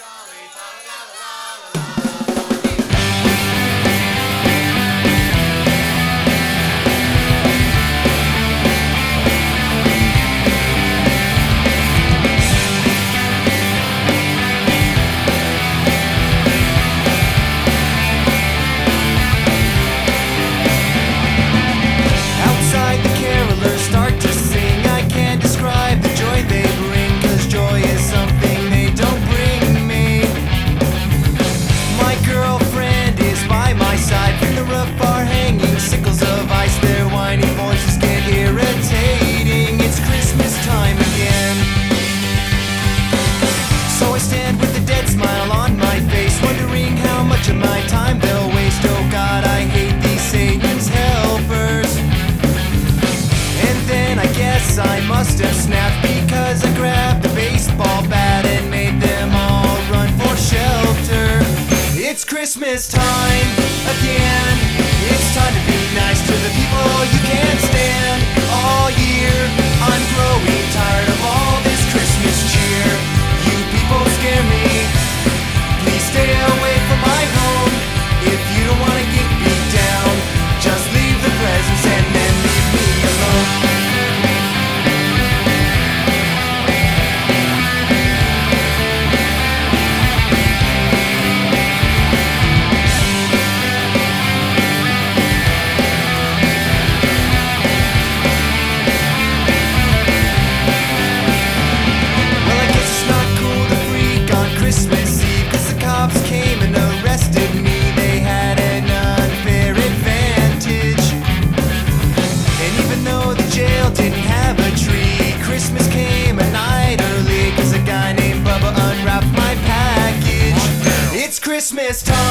golly, must have snapped because I grabbed a baseball bat and made them all run for shelter. It's Christmas time again. It's time to be nice to the people you can. Christmas time.